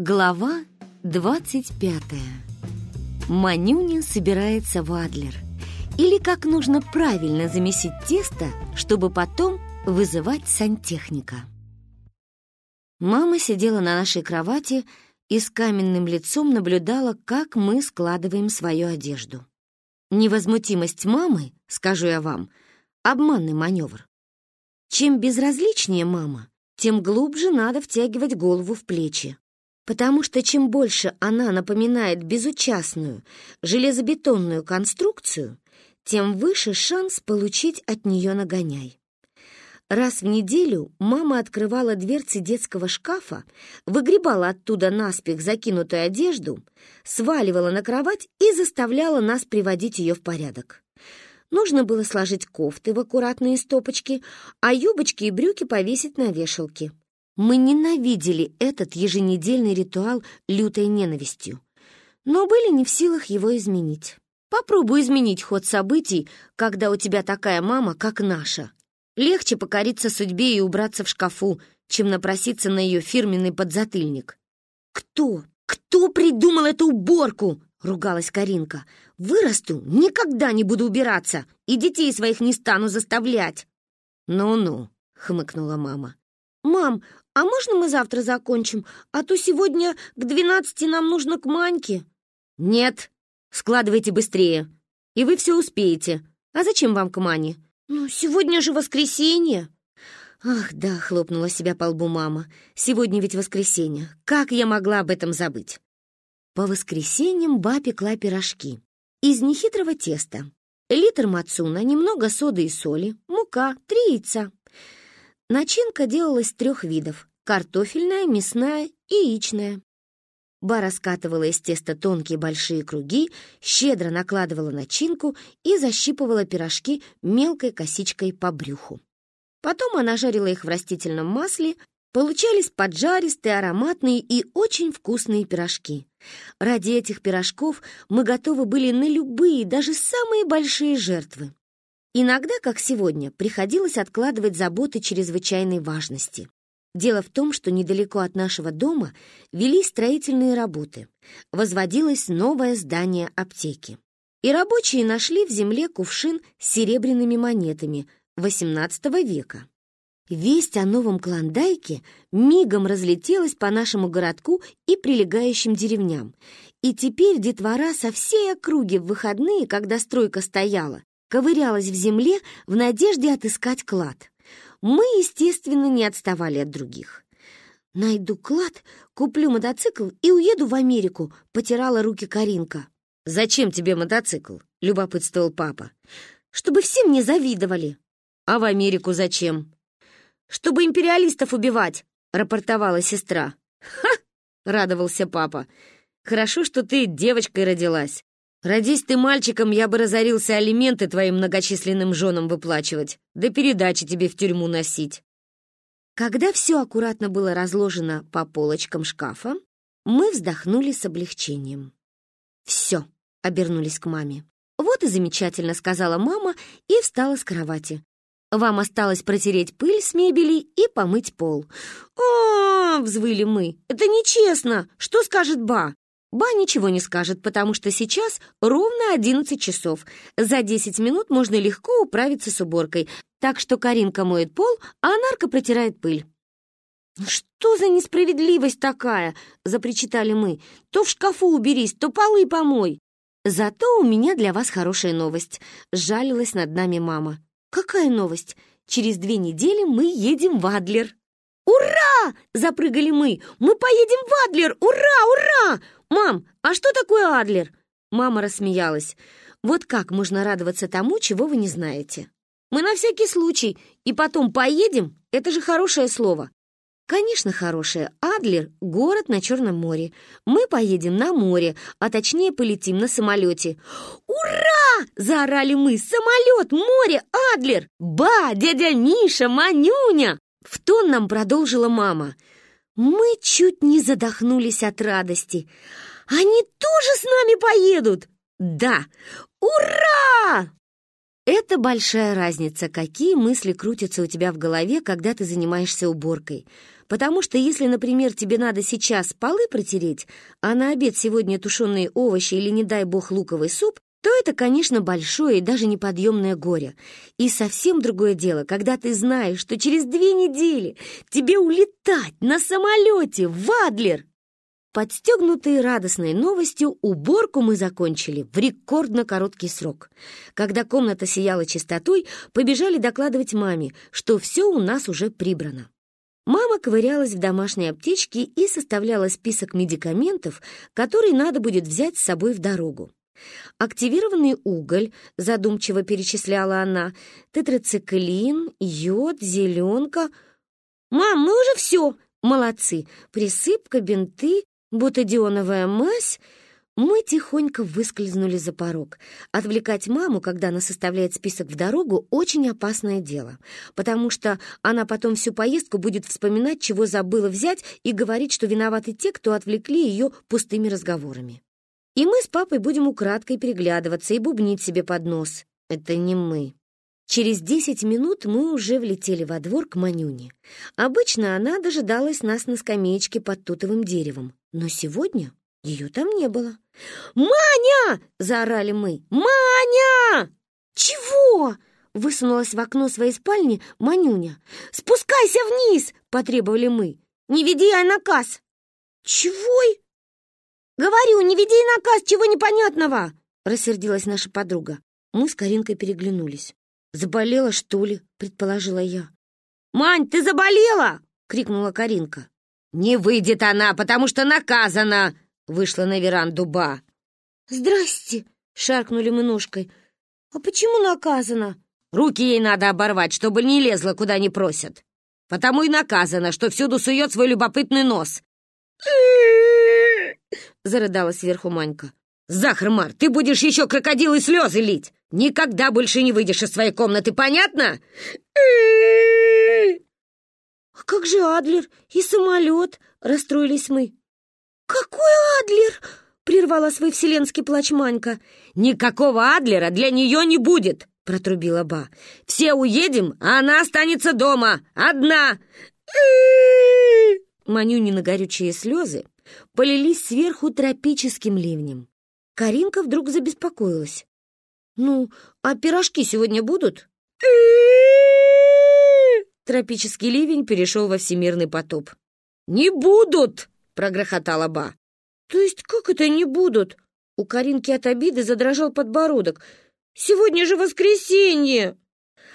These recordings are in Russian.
Глава 25. Манюня собирается в Адлер. Или как нужно правильно замесить тесто, чтобы потом вызывать сантехника. Мама сидела на нашей кровати и с каменным лицом наблюдала, как мы складываем свою одежду. Невозмутимость мамы, скажу я вам, обманный маневр. Чем безразличнее мама, тем глубже надо втягивать голову в плечи потому что чем больше она напоминает безучастную железобетонную конструкцию, тем выше шанс получить от нее нагоняй. Раз в неделю мама открывала дверцы детского шкафа, выгребала оттуда наспех закинутую одежду, сваливала на кровать и заставляла нас приводить ее в порядок. Нужно было сложить кофты в аккуратные стопочки, а юбочки и брюки повесить на вешалке. Мы ненавидели этот еженедельный ритуал лютой ненавистью, но были не в силах его изменить. Попробуй изменить ход событий, когда у тебя такая мама, как наша. Легче покориться судьбе и убраться в шкафу, чем напроситься на ее фирменный подзатыльник. «Кто? Кто придумал эту уборку?» — ругалась Каринка. «Вырасту, никогда не буду убираться, и детей своих не стану заставлять». «Ну-ну», — хмыкнула мама. «Мам, а можно мы завтра закончим? А то сегодня к двенадцати нам нужно к Маньке». «Нет, складывайте быстрее, и вы все успеете. А зачем вам к Мане?» «Ну, сегодня же воскресенье». «Ах, да», — хлопнула себя по лбу мама. «Сегодня ведь воскресенье. Как я могла об этом забыть?» По воскресеньям ба пекла пирожки. Из нехитрого теста. Литр мацуна, немного соды и соли, мука, три яйца. Начинка делалась трех видов — картофельная, мясная и яичная. Ба раскатывала из теста тонкие большие круги, щедро накладывала начинку и защипывала пирожки мелкой косичкой по брюху. Потом она жарила их в растительном масле, получались поджаристые, ароматные и очень вкусные пирожки. Ради этих пирожков мы готовы были на любые, даже самые большие жертвы. Иногда, как сегодня, приходилось откладывать заботы чрезвычайной важности. Дело в том, что недалеко от нашего дома вели строительные работы. Возводилось новое здание аптеки. И рабочие нашли в земле кувшин с серебряными монетами XVIII века. Весть о новом Клондайке мигом разлетелась по нашему городку и прилегающим деревням. И теперь детвора со всей округи в выходные, когда стройка стояла, ковырялась в земле в надежде отыскать клад. Мы, естественно, не отставали от других. «Найду клад, куплю мотоцикл и уеду в Америку», — потирала руки Каринка. «Зачем тебе мотоцикл?» — любопытствовал папа. «Чтобы все мне завидовали». «А в Америку зачем?» «Чтобы империалистов убивать», — рапортовала сестра. «Ха!» — радовался папа. «Хорошо, что ты девочкой родилась. Родись ты мальчиком, я бы разорился алименты твоим многочисленным женам выплачивать, да передачи тебе в тюрьму носить. Когда все аккуратно было разложено по полочкам шкафа, мы вздохнули с облегчением. «Все», — обернулись к маме. «Вот и замечательно», — сказала мама и встала с кровати. «Вам осталось протереть пыль с мебели и помыть пол». «А, -а, -а взвыли мы. «Это нечестно! Что скажет Ба?» Ба ничего не скажет, потому что сейчас ровно 11 часов. За 10 минут можно легко управиться с уборкой. Так что Каринка моет пол, а Нарка протирает пыль. «Что за несправедливость такая?» — запричитали мы. «То в шкафу уберись, то полы помой». «Зато у меня для вас хорошая новость», — сжалилась над нами мама. «Какая новость? Через две недели мы едем в Адлер». «Ура!» — запрыгали мы. «Мы поедем в Адлер! Ура! Ура!» «Мам, а что такое Адлер?» Мама рассмеялась. «Вот как можно радоваться тому, чего вы не знаете?» «Мы на всякий случай, и потом поедем? Это же хорошее слово». «Конечно, хорошее. Адлер — город на Черном море. Мы поедем на море, а точнее полетим на самолете». «Ура!» — заорали мы. «Самолет, море, Адлер! Ба, дядя Миша, Манюня!» В тон нам продолжила мама. Мы чуть не задохнулись от радости. Они тоже с нами поедут? Да! Ура! Это большая разница, какие мысли крутятся у тебя в голове, когда ты занимаешься уборкой. Потому что если, например, тебе надо сейчас полы протереть, а на обед сегодня тушеные овощи или, не дай бог, луковый суп, то это, конечно, большое и даже неподъемное горе. И совсем другое дело, когда ты знаешь, что через две недели тебе улетать на самолете в Адлер. Подстегнутые радостной новостью, уборку мы закончили в рекордно короткий срок. Когда комната сияла чистотой, побежали докладывать маме, что все у нас уже прибрано. Мама ковырялась в домашней аптечке и составляла список медикаментов, которые надо будет взять с собой в дорогу. Активированный уголь, задумчиво перечисляла она, тетрациклин, йод, зеленка. «Мам, мы уже все!» «Молодцы! Присыпка, бинты, бутадионовая мазь...» Мы тихонько выскользнули за порог. Отвлекать маму, когда она составляет список в дорогу, очень опасное дело, потому что она потом всю поездку будет вспоминать, чего забыла взять, и говорить, что виноваты те, кто отвлекли ее пустыми разговорами. И мы с папой будем украдкой переглядываться и бубнить себе под нос. Это не мы. Через десять минут мы уже влетели во двор к Манюне. Обычно она дожидалась нас на скамеечке под тутовым деревом, но сегодня ее там не было. «Маня!» — заорали мы. «Маня!» «Чего?» — высунулась в окно своей спальни Манюня. «Спускайся вниз!» — потребовали мы. «Не веди я наказ!» «Чего?» «Говорю, не веди наказ, чего непонятного!» — рассердилась наша подруга. Мы с Каринкой переглянулись. «Заболела, что ли?» — предположила я. «Мань, ты заболела!» — крикнула Каринка. «Не выйдет она, потому что наказана!» — вышла на веранду Ба. «Здрасте!» — шаркнули мы ножкой. «А почему наказана?» «Руки ей надо оборвать, чтобы не лезла, куда не просят. Потому и наказана, что всюду сует свой любопытный нос. — зарыдала сверху Манька. «Захар, ты будешь еще крокодилы слезы лить! Никогда больше не выйдешь из своей комнаты, понятно?» «А как же Адлер и самолет?» — расстроились мы. «Какой Адлер?» — прервала свой вселенский плач Манька. «Никакого Адлера для нее не будет!» — протрубила Ба. «Все уедем, а она останется дома, одна!» Манюнины горючие слезы полились сверху тропическим ливнем. Каринка вдруг забеспокоилась. «Ну, а пирожки сегодня будут?» Тропический ливень перешел во всемирный потоп. «Не будут!» — прогрохотала Ба. «То есть как это не будут?» У Каринки от обиды задрожал подбородок. «Сегодня же воскресенье!»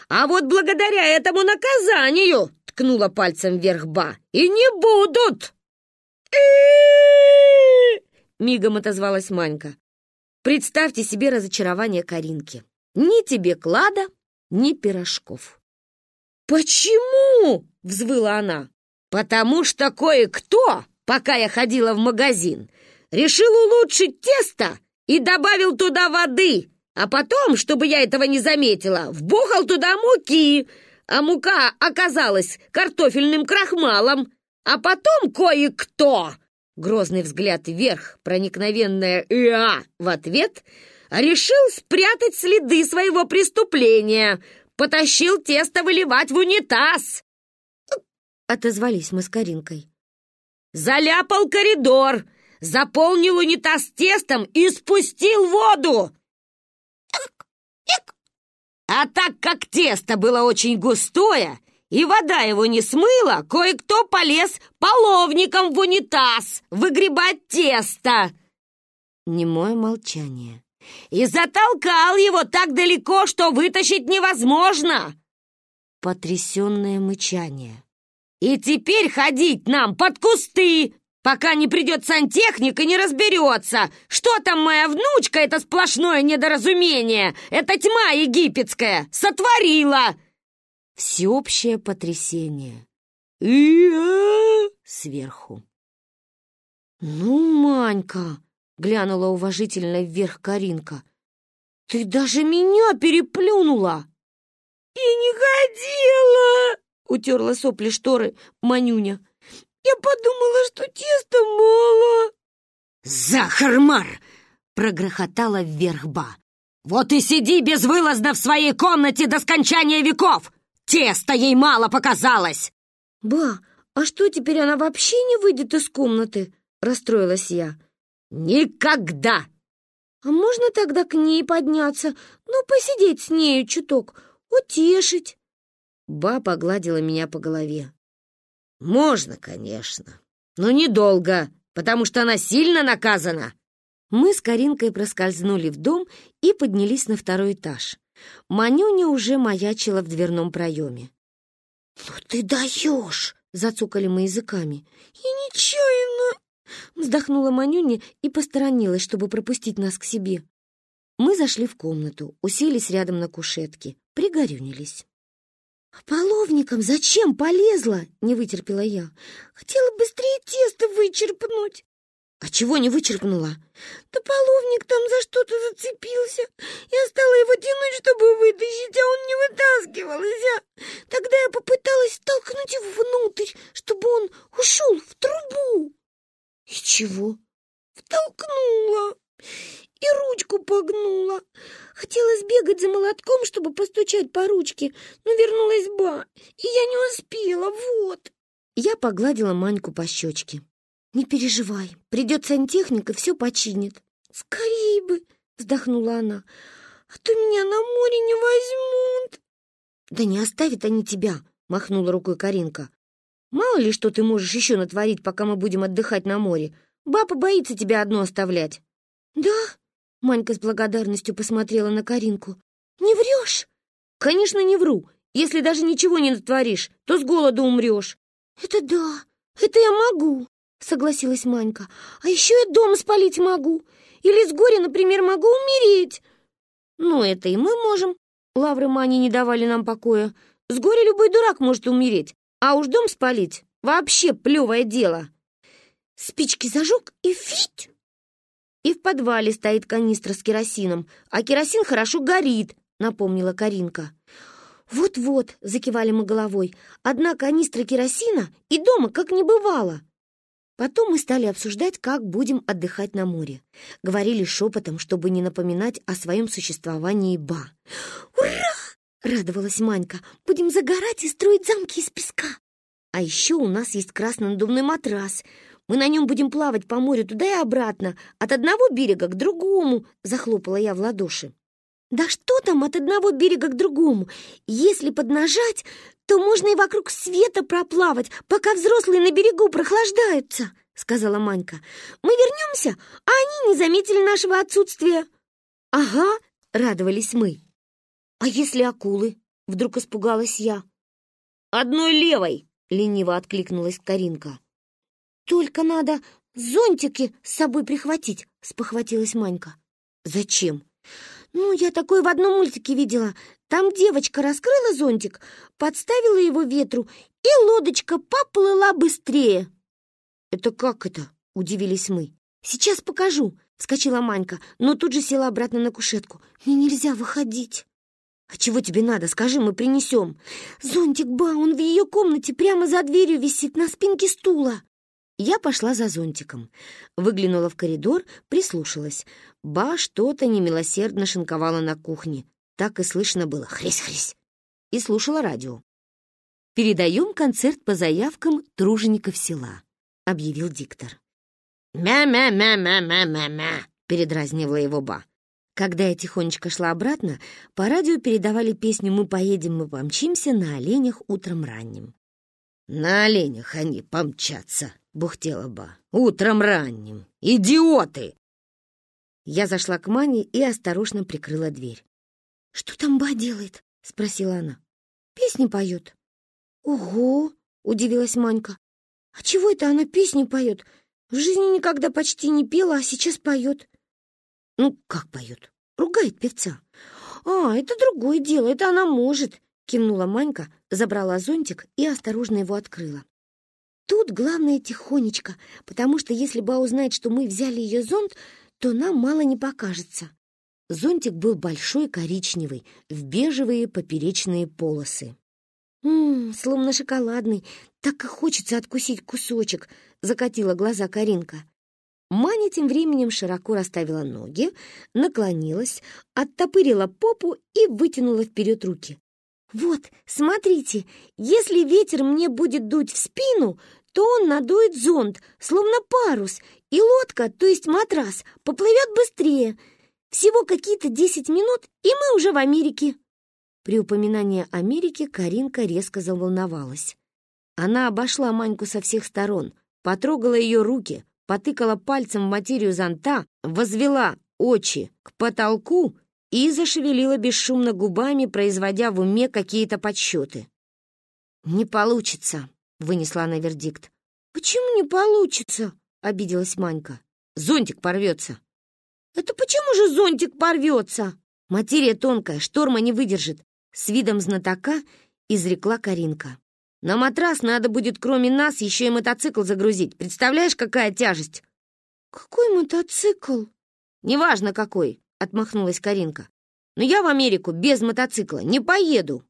«А вот благодаря этому наказанию!» — ткнула пальцем вверх Ба. «И не будут!» Мигом отозвалась Манька. Представьте себе разочарование Каринки. Ни тебе клада, ни пирожков. «Почему?» — взвыла она. «Потому что кое-кто, пока я ходила в магазин, решил улучшить тесто и добавил туда воды, а потом, чтобы я этого не заметила, вбухал туда муки, а мука оказалась картофельным крахмалом, а потом кое-кто, грозный взгляд вверх, проникновенная «Иа» в ответ, решил спрятать следы своего преступления, потащил тесто выливать в унитаз. Отозвались мы с Каринкой. Заляпал коридор, заполнил унитаз тестом и спустил воду. А так как тесто было очень густое, и вода его не смыла, кое-кто полез половником в унитаз выгребать тесто. Немое молчание. И затолкал его так далеко, что вытащить невозможно. Потрясенное мычание. И теперь ходить нам под кусты, пока не придет сантехник и не разберется, что там моя внучка, это сплошное недоразумение, это тьма египетская, сотворила. Всеобщее потрясение. и сверху. «Ну, Манька!» — глянула уважительно вверх Каринка. «Ты даже меня переплюнула!» «И не хотела!» — утерла сопли шторы Манюня. «Я подумала, что теста мало!» «Захармар!» — прогрохотала вверх Ба. «Вот и сиди безвылазно в своей комнате до скончания веков! Теста ей мало показалось!» «Ба, «А что, теперь она вообще не выйдет из комнаты?» — расстроилась я. «Никогда!» «А можно тогда к ней подняться? Ну, посидеть с нею чуток, утешить?» Ба погладила меня по голове. «Можно, конечно, но недолго, потому что она сильно наказана». Мы с Каринкой проскользнули в дом и поднялись на второй этаж. Манюня уже маячила в дверном проеме. «Ну ты даешь!» — зацукали мы языками. «Я нечаянно!» — вздохнула Манюня и посторонилась, чтобы пропустить нас к себе. Мы зашли в комнату, уселись рядом на кушетке, пригорюнились. «А половником зачем полезла?» — не вытерпела я. «Хотела быстрее тесто вычерпнуть». «А чего не вычерпнула?» «Да половник там за что-то зацепился. Я стала его тянуть, чтобы вытащить, а он не вытаскивался. Тогда я попыталась толкнуть его внутрь, чтобы он ушел в трубу». «И чего?» «Втолкнула и ручку погнула. Хотела сбегать за молотком, чтобы постучать по ручке, но вернулась ба, и я не успела, вот. Я погладила Маньку по щечке. «Не переживай, придет сантехник и все починит». «Скорей бы!» — вздохнула она. «А то меня на море не возьмут!» «Да не оставят они тебя!» — махнула рукой Каринка. «Мало ли, что ты можешь еще натворить, пока мы будем отдыхать на море. Баба боится тебя одну оставлять». «Да?» Манька с благодарностью посмотрела на Каринку. «Не врешь?» «Конечно, не вру. Если даже ничего не натворишь, то с голоду умрешь». «Это да, это я могу», — согласилась Манька. «А еще я дом спалить могу. Или с горя, например, могу умереть». «Ну, это и мы можем». Лавры Мани не давали нам покоя. «С горя любой дурак может умереть, а уж дом спалить — вообще плевое дело». Спички зажег и фить! И в подвале стоит канистра с керосином, а керосин хорошо горит, напомнила Каринка. «Вот-вот», — закивали мы головой, «одна канистра керосина и дома как не бывало». Потом мы стали обсуждать, как будем отдыхать на море. Говорили шепотом, чтобы не напоминать о своем существовании Ба. «Ура!» — радовалась Манька. «Будем загорать и строить замки из песка. А еще у нас есть краснонадувной матрас. Мы на нем будем плавать по морю туда и обратно, от одного берега к другому», — захлопала я в ладоши. «Да что там от одного берега к другому? Если поднажать, то можно и вокруг света проплавать, пока взрослые на берегу прохлаждаются», — сказала Манька. «Мы вернемся, а они не заметили нашего отсутствия». «Ага», — радовались мы. «А если акулы?» — вдруг испугалась я. «Одной левой!» — лениво откликнулась Каринка. «Только надо зонтики с собой прихватить», — спохватилась Манька. «Зачем?» «Ну, я такое в одном мультике видела. Там девочка раскрыла зонтик, подставила его ветру, и лодочка поплыла быстрее». «Это как это?» — удивились мы. «Сейчас покажу», — вскочила Манька, но тут же села обратно на кушетку. «Мне нельзя выходить». «А чего тебе надо? Скажи, мы принесем». «Зонтик Ба, он в ее комнате прямо за дверью висит на спинке стула». Я пошла за зонтиком, выглянула в коридор, прислушалась. Ба что-то немилосердно шинковала на кухне. Так и слышно было «хресь-хресь» и слушала радио. «Передаем концерт по заявкам тружеников села», — объявил диктор. «Мя-мя-мя-мя-мя-мя-мя», — передразнивала его Ба. Когда я тихонечко шла обратно, по радио передавали песню «Мы поедем, мы помчимся» на оленях утром ранним. «На оленях они помчатся», — бухтела Ба. «Утром ранним! Идиоты!» Я зашла к Мане и осторожно прикрыла дверь. «Что там Ба делает?» — спросила она. «Песни поет». «Ого!» — удивилась Манька. «А чего это она песни поет? В жизни никогда почти не пела, а сейчас поет». «Ну, как поет? Ругает певца». «А, это другое дело, это она может», — кивнула Манька, забрала зонтик и осторожно его открыла. Тут главное тихонечко, потому что если Ба узнает, что мы взяли ее зонт, то нам мало не покажется. Зонтик был большой коричневый, в бежевые поперечные полосы. «Ммм, словно шоколадный, так и хочется откусить кусочек», — закатила глаза Каринка. Маня тем временем широко расставила ноги, наклонилась, оттопырила попу и вытянула вперед руки. «Вот, смотрите, если ветер мне будет дуть в спину, то он надует зонт, словно парус, и лодка, то есть матрас, поплывет быстрее. Всего какие-то десять минут, и мы уже в Америке». При упоминании Америки Каринка резко заволновалась. Она обошла Маньку со всех сторон, потрогала ее руки, потыкала пальцем в материю зонта, возвела очи к потолку и зашевелила бесшумно губами, производя в уме какие-то подсчеты. «Не получится», — вынесла она вердикт. «Почему не получится?» — обиделась Манька. «Зонтик порвется». «Это почему же зонтик порвется?» «Материя тонкая, шторма не выдержит», — с видом знатока изрекла Каринка. «На матрас надо будет кроме нас еще и мотоцикл загрузить. Представляешь, какая тяжесть?» «Какой мотоцикл?» «Неважно какой», — отмахнулась Каринка. «Но я в Америку без мотоцикла не поеду».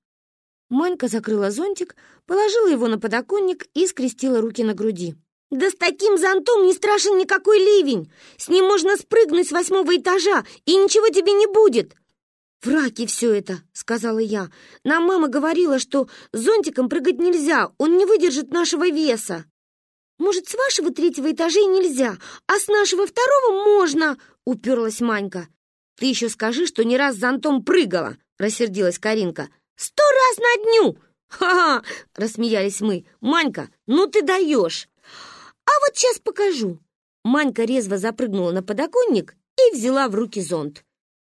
Манька закрыла зонтик, положила его на подоконник и скрестила руки на груди. «Да с таким зонтом не страшен никакой ливень! С ним можно спрыгнуть с восьмого этажа, и ничего тебе не будет!» «Враки все это», — сказала я. «Нам мама говорила, что зонтиком прыгать нельзя, он не выдержит нашего веса». «Может, с вашего третьего этажа нельзя, а с нашего второго можно?» — уперлась Манька. «Ты еще скажи, что не раз зонтом прыгала», — рассердилась Каринка. «Сто раз на дню!» «Ха-ха!» — рассмеялись мы. «Манька, ну ты даешь!» «А вот сейчас покажу!» Манька резво запрыгнула на подоконник и взяла в руки зонт.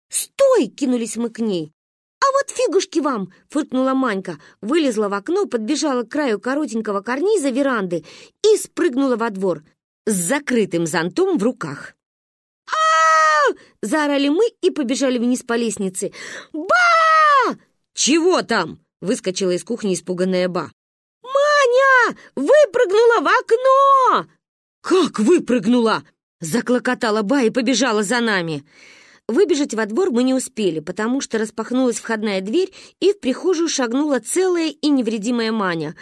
«Стой!» — кинулись мы к ней. «А вот фигушки вам!» — фыркнула Манька, вылезла в окно, подбежала к краю коротенького карниза веранды и спрыгнула во двор с закрытым зонтом в руках. Заорали мы и побежали вниз по лестнице. «Ба!» «Чего там?» — выскочила из кухни испуганная Ба. «Маня! Выпрыгнула в окно!» «Как выпрыгнула?» — заклокотала Ба и побежала за нами. Выбежать во двор мы не успели, потому что распахнулась входная дверь, и в прихожую шагнула целая и невредимая Маня.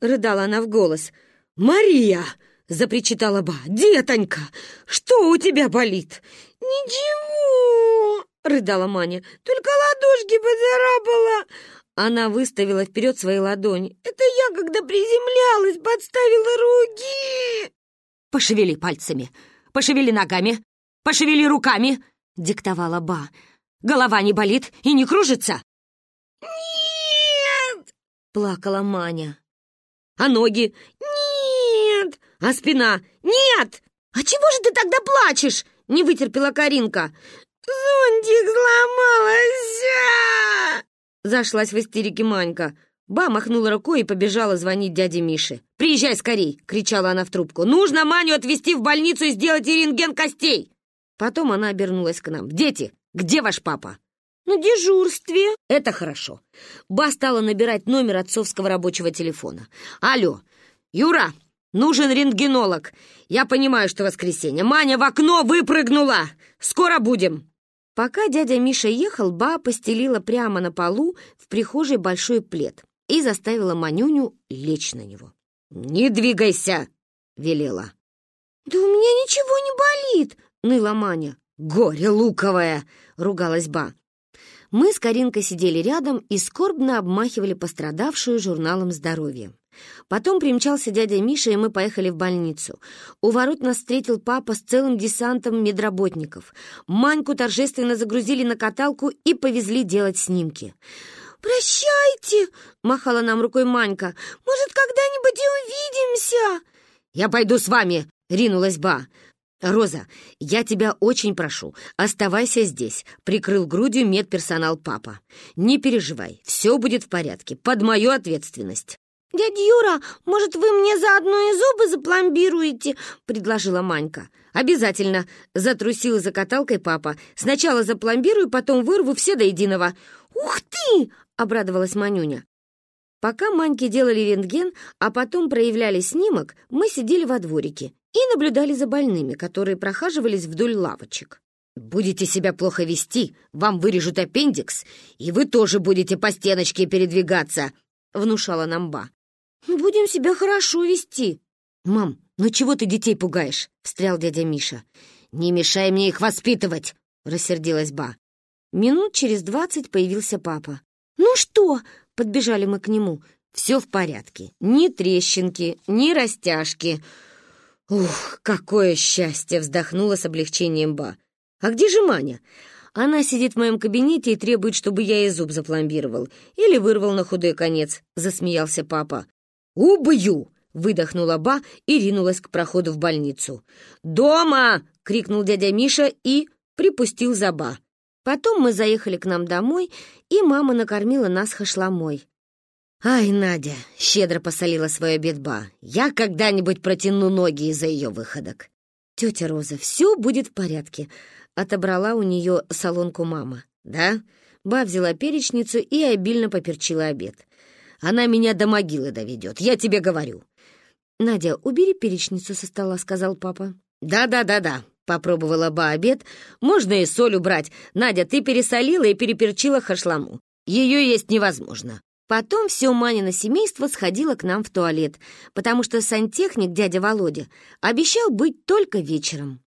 рыдала она в голос. «Мария!» — запричитала Ба. «Детонька, что у тебя болит?» «Ничего!» — рыдала Маня. «Только ладошки поцарапала!» Она выставила вперед свои ладони. «Это я, когда приземлялась, подставила руки!» «Пошевели пальцами!» Пошевели ногами, пошевели руками!» — диктовала Ба. «Голова не болит и не кружится?» «Нет!» — плакала Маня. «А ноги?» «Нет!» «А спина?» «Нет!» «А чего же ты тогда плачешь?» — не вытерпела Каринка. «Зонтик сломался!» Зашлась в истерике Манька. Ба махнула рукой и побежала звонить дяде Мише. «Приезжай скорей!» — кричала она в трубку. «Нужно Маню отвезти в больницу и сделать рентген костей!» Потом она обернулась к нам. «Дети, где ваш папа?» «На дежурстве». «Это хорошо». Ба стала набирать номер отцовского рабочего телефона. «Алло, Юра, нужен рентгенолог. Я понимаю, что воскресенье. Маня в окно выпрыгнула. Скоро будем». Пока дядя Миша ехал, Ба постелила прямо на полу в прихожей большой плед и заставила Манюню лечь на него. «Не двигайся!» — велела. «Да у меня ничего не болит!» — ныла Маня. «Горе луковое!» — ругалась Ба. Мы с Каринкой сидели рядом и скорбно обмахивали пострадавшую журналом здоровья. Потом примчался дядя Миша, и мы поехали в больницу. У ворот нас встретил папа с целым десантом медработников. Маньку торжественно загрузили на каталку и повезли делать снимки. «Прощайте!» — махала нам рукой Манька. «Может, когда-нибудь и увидимся?» «Я пойду с вами!» — ринулась Ба. «Роза, я тебя очень прошу, оставайся здесь», — прикрыл грудью медперсонал папа. «Не переживай, все будет в порядке, под мою ответственность». «Дядя Юра, может, вы мне заодно и зубы запломбируете?» — предложила Манька. «Обязательно!» — затрусила за каталкой папа. «Сначала запломбирую, потом вырву все до единого». «Ух ты!» — обрадовалась Манюня. Пока Маньки делали рентген, а потом проявляли снимок, мы сидели во дворике и наблюдали за больными, которые прохаживались вдоль лавочек. «Будете себя плохо вести, вам вырежут аппендикс, и вы тоже будете по стеночке передвигаться», — внушала нам Ба. «Будем себя хорошо вести». «Мам, ну чего ты детей пугаешь?» — встрял дядя Миша. «Не мешай мне их воспитывать!» — рассердилась Ба. Минут через двадцать появился папа. «Ну что?» — подбежали мы к нему. «Все в порядке. Ни трещинки, ни растяжки». «Ух, какое счастье!» — вздохнула с облегчением Ба. «А где же Маня?» Она сидит в моем кабинете и требует, чтобы я ей зуб запломбировал. Или вырвал на худой конец, — засмеялся папа. «Убью!» — выдохнула Ба и ринулась к проходу в больницу. «Дома!» — крикнул дядя Миша и припустил за Ба. Потом мы заехали к нам домой, и мама накормила нас хашламой. «Ай, Надя!» — щедро посолила свой обед Ба. «Я когда-нибудь протяну ноги из-за ее выходок». «Тетя Роза, все будет в порядке», — отобрала у нее солонку мама. «Да?» Ба взяла перечницу и обильно поперчила обед. «Она меня до могилы доведет, я тебе говорю». «Надя, убери перечницу со стола», — сказал папа. «Да-да-да-да», — попробовала Ба обед. «Можно и соль убрать. Надя, ты пересолила и переперчила хашламу. Ее есть невозможно». Потом все Манино семейство сходило к нам в туалет, потому что сантехник, дядя Володя, обещал быть только вечером.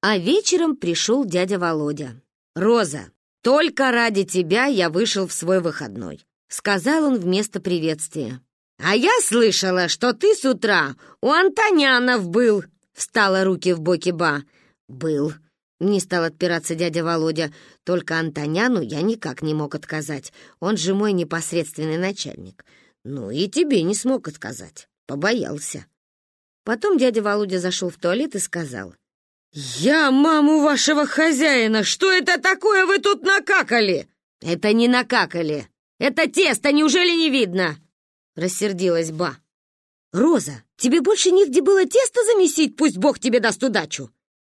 А вечером пришел дядя Володя. «Роза, только ради тебя я вышел в свой выходной», — сказал он вместо приветствия. «А я слышала, что ты с утра у Антонянов был», — встала руки в боки Ба. «Был», не стал отпираться дядя Володя. Только Антоняну я никак не мог отказать. Он же мой непосредственный начальник. Ну и тебе не смог отказать. Побоялся. Потом дядя Володя зашел в туалет и сказал. «Я маму вашего хозяина! Что это такое вы тут накакали?» «Это не накакали! Это тесто, неужели не видно?» Рассердилась Ба. «Роза, тебе больше нигде было тесто замесить, пусть Бог тебе даст удачу!»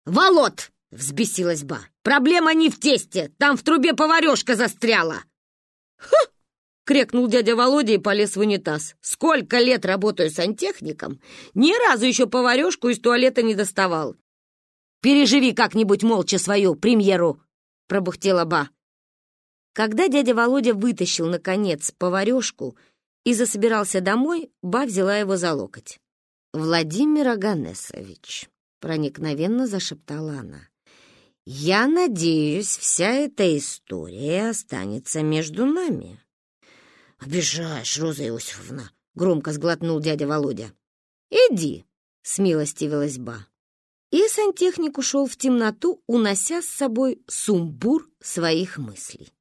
«Волод!» Взбесилась Ба. «Проблема не в тесте! Там в трубе поварешка застряла!» «Ха!» — крикнул дядя Володя и полез в унитаз. «Сколько лет работаю сантехником, ни разу еще поварешку из туалета не доставал!» «Переживи как-нибудь молча свою премьеру!» — пробухтела Ба. Когда дядя Володя вытащил, наконец, поварешку и засобирался домой, Ба взяла его за локоть. «Владимир Аганесович», — проникновенно зашептала она, я надеюсь, вся эта история останется между нами. Обижаешь, Роза Иосифовна, громко сглотнул дядя Володя. Иди, смилостивилась Ба. И сантехник ушел в темноту, унося с собой сумбур своих мыслей.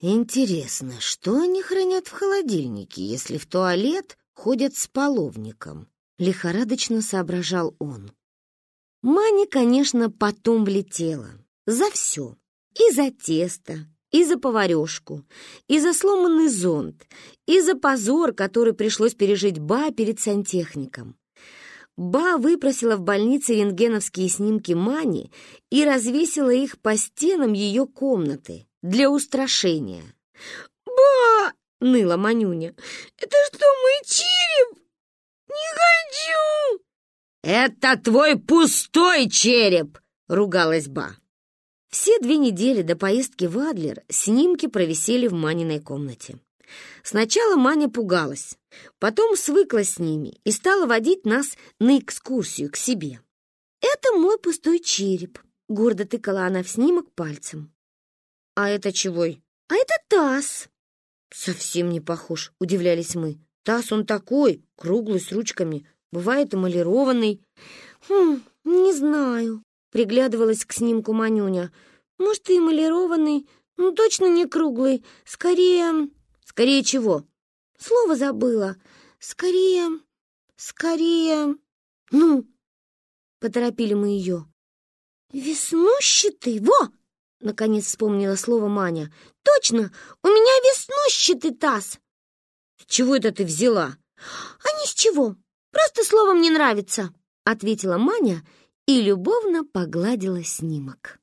Интересно, что они хранят в холодильнике, если в туалет ходят с половником? Лихорадочно соображал он. Мани, конечно, потом влетела. За все. И за тесто, и за поварешку, и за сломанный зонт, и за позор, который пришлось пережить Ба перед сантехником. Ба выпросила в больнице рентгеновские снимки Мани и развесила их по стенам ее комнаты для устрашения. «Ба!» — ныла Манюня. «Это что, мой череп? Не хочу!» «Это твой пустой череп!» — ругалась Ба. Все две недели до поездки в Адлер снимки провисели в Маниной комнате. Сначала Маня пугалась, потом свыклась с ними и стала водить нас на экскурсию к себе. «Это мой пустой череп», — гордо тыкала она в снимок пальцем. «А это чего? «А это таз». «Совсем не похож», — удивлялись мы. «Таз он такой, круглый, с ручками, бывает эмалированный». «Хм, не знаю», Приглядывалась к снимку Манюня. Может, и эмалированный, но точно не круглый. Скорее... Скорее чего? Слово забыла. Скорее... Скорее... Ну, поторопили мы ее. Веснущатый, во! Наконец вспомнила слово Маня. Точно, у меня веснущатый таз. С чего это ты взяла? А ни с чего. Просто слово мне нравится, ответила Маня и любовно погладила снимок.